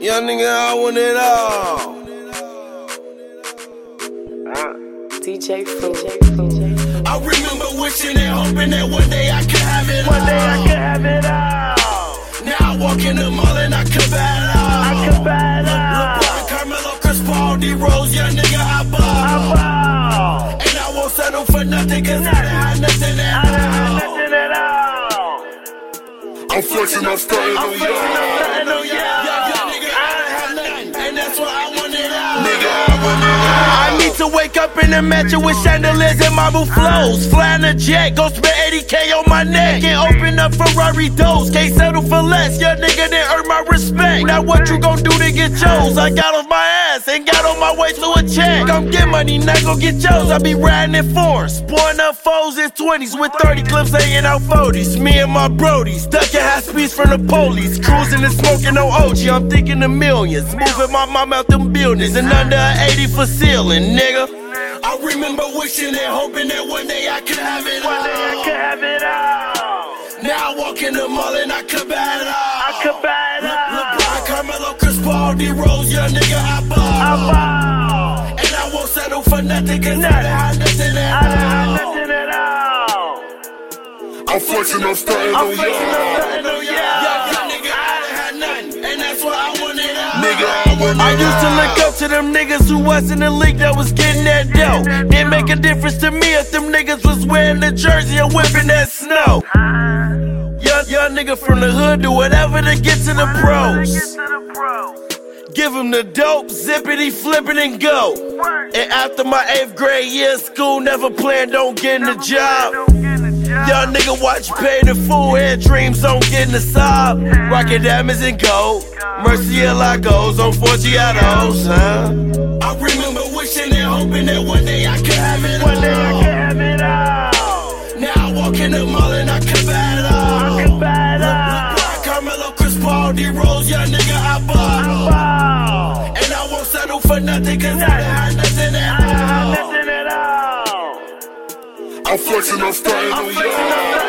Young nigga, I want it all. DJ Fool. I remember wishing and hoping that one day I could have it One day I could have it all. Now I walk in the mall and I could buy it all. I could buy it LeBron. Carmelo, Chris Paul, D Rose, young nigga, I ball. I ball. And I won't settle for nothing, cause I had nothing I'm flexing, I'm starting I'm on flexing, I'm y'all. starting on y'all. Yeah, yeah, nigga, I done had nothing, and that's why I want it all. Nigga, I want it all. I need to wake up in a mansion with chandeliers and marble flows. Flying a jet, go spend 80k on my neck. Can't open up Ferrari doors, can't settle for less. Your nigga didn't earn my respect. Now what you gon' do to get yours? I got off my ass and got on my way to a check. Come get money, not go get yours. I be riding in fours, pouring up foes in 20s with 30 clips hanging out 40s. Me and my brodies, ducking high speeds from the police. Cruising and smoking no OG, I'm thinking of millions. Moving my mom out them buildings and under a 80 for ceiling, nigga. I remember wishing and hoping that one day I could have it One day I could all. have it all. Now I walk in the mall and I could buy it all. I could buy it all. LeBron, Carmelo, Chris Paul, D Rose, young nigga, I ball. I ball. And I won't settle for nothing, cause I done had nothing I at done had all. nothing at all. I'm flexing, I'm starting I'm on flexing, I'm y'all. starting on y'all. yeah, nigga, I done had nothing, and that's why I want it all. Nigga, I want I used to look up to them niggas who was in the league that was getting that dough. Didn't make a difference to me if them niggas was wearing the jersey or whipping that snow. Young, young nigga from the hood do whatever to get to the Get pros. to the pros. Give him the dope, zippity, flip it and go. And after my eighth grade year of school, never planned on getting a job. Don't get a job. Young nigga watch pay the fool, had dreams on getting a sob. Rocket diamonds and gold. Mercy I goes on Forgiatos, huh? I remember wishing and hoping that one day I could have it all. One day I could have it all. Now I walk in the mall and I could Paul, D Rose, young nigga, I I ball. And I won't settle for nothing, cause I done had nothing I at done had nothing at all. I'm flexing, I'm starting I'm on flexing, I'm starting